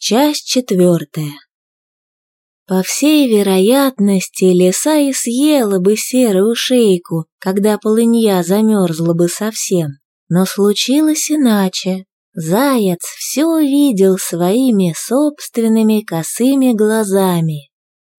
Часть четвертая. По всей вероятности, лиса и съела бы серую шейку, когда полынья замерзла бы совсем. Но случилось иначе. Заяц все увидел своими собственными косыми глазами.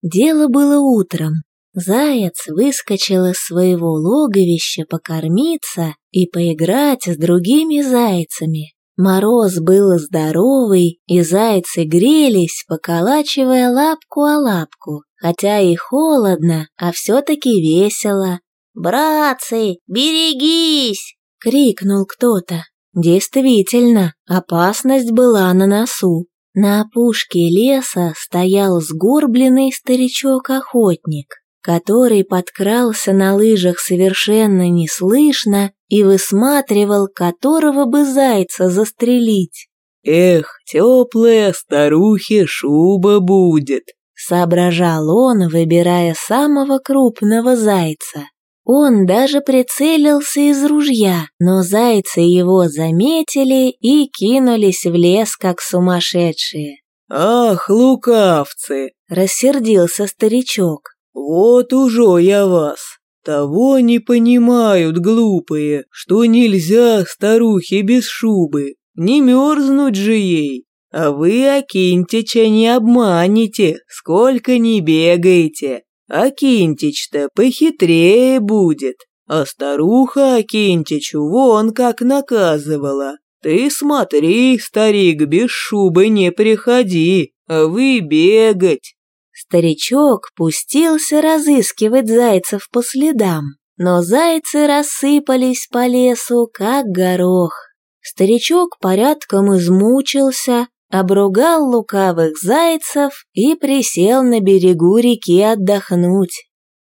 Дело было утром. Заяц выскочил из своего логовища покормиться и поиграть с другими зайцами. Мороз был здоровый, и зайцы грелись, поколачивая лапку о лапку, хотя и холодно, а все-таки весело. «Братцы, берегись!» — крикнул кто-то. Действительно, опасность была на носу. На опушке леса стоял сгорбленный старичок-охотник который подкрался на лыжах совершенно неслышно и высматривал, которого бы зайца застрелить. «Эх, теплая старухе шуба будет», — соображал он, выбирая самого крупного зайца. Он даже прицелился из ружья, но зайцы его заметили и кинулись в лес, как сумасшедшие. «Ах, лукавцы!» — рассердился старичок. «Вот уже я вас! Того не понимают глупые, что нельзя старухе без шубы, не мерзнуть же ей. А вы Акинтича не обманете, сколько не бегаете. Акинтич-то похитрее будет, а старуха Акинтичу вон как наказывала. Ты смотри, старик, без шубы не приходи, а вы бегать. Старичок пустился разыскивать зайцев по следам, но зайцы рассыпались по лесу, как горох. Старичок порядком измучился, обругал лукавых зайцев и присел на берегу реки отдохнуть.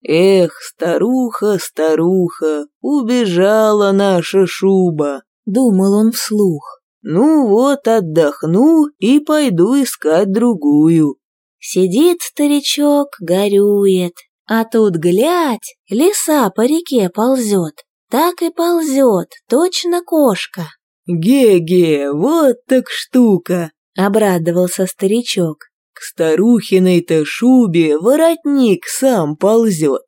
«Эх, старуха, старуха, убежала наша шуба!» — думал он вслух. «Ну вот, отдохну и пойду искать другую. Сидит старичок, горюет, а тут, глядь, лиса по реке ползет. Так и ползет, точно кошка. «Ге-ге, вот так штука!» — обрадовался старичок. «К старухиной-то шубе воротник сам ползет.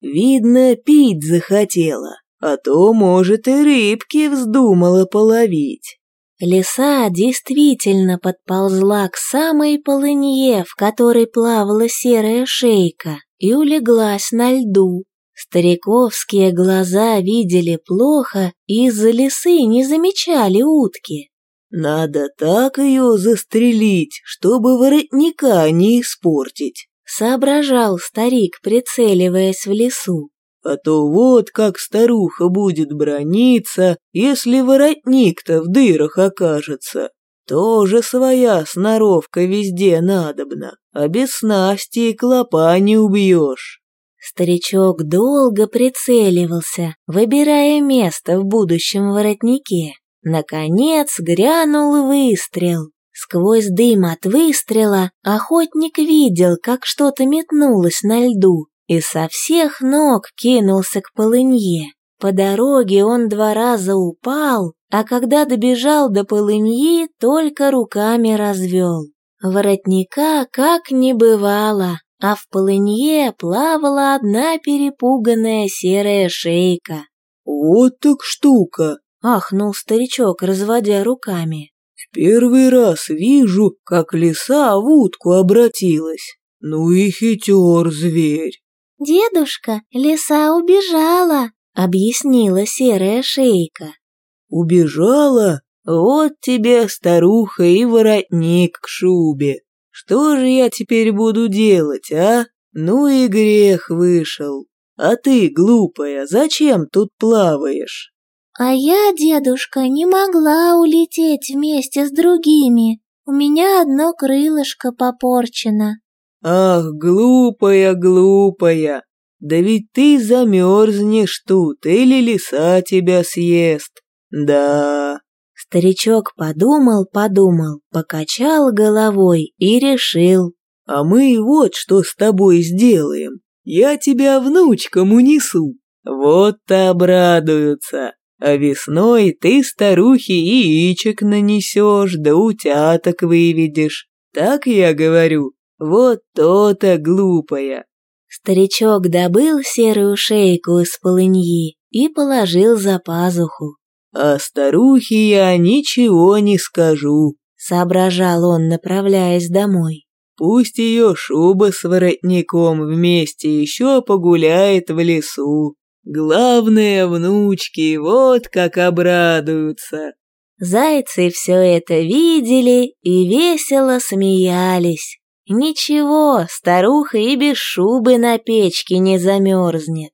Видно, пить захотела, а то, может, и рыбки вздумала половить». Лиса действительно подползла к самой полынье, в которой плавала серая шейка, и улеглась на льду. Стариковские глаза видели плохо и из-за лисы не замечали утки. «Надо так ее застрелить, чтобы воротника не испортить», — соображал старик, прицеливаясь в лесу. А то вот как старуха будет брониться, если воротник-то в дырах окажется. Тоже своя сноровка везде надобна, а без снасти и клопа не убьешь. Старичок долго прицеливался, выбирая место в будущем воротнике. Наконец грянул выстрел. Сквозь дым от выстрела охотник видел, как что-то метнулось на льду, и со всех ног кинулся к полынье. По дороге он два раза упал, а когда добежал до полыньи, только руками развел. Воротника как не бывало, а в полынье плавала одна перепуганная серая шейка. «Вот так штука!» — ахнул старичок, разводя руками. «В первый раз вижу, как лиса в утку обратилась. Ну и хитер зверь!» «Дедушка, лиса убежала», — объяснила серая шейка. «Убежала? Вот тебе, старуха, и воротник к шубе. Что же я теперь буду делать, а? Ну и грех вышел. А ты, глупая, зачем тут плаваешь?» «А я, дедушка, не могла улететь вместе с другими. У меня одно крылышко попорчено», «Ах, глупая, глупая! Да ведь ты замерзнешь тут, или лиса тебя съест. Да...» Старичок подумал-подумал, покачал головой и решил. «А мы вот что с тобой сделаем. Я тебя внучкам унесу. Вот-то обрадуются. А весной ты старухе яичек нанесешь, да утяток выведешь. Так я говорю, вот то-то глупая. Старичок добыл серую шейку из полыньи и положил за пазуху. «А старухе я ничего не скажу», — соображал он, направляясь домой. «Пусть ее шуба с воротником вместе еще погуляет в лесу. Главное, внучки, вот как обрадуются». Зайцы все это видели и весело смеялись. Ничего, старуха и без шубы на печке не замерзнет.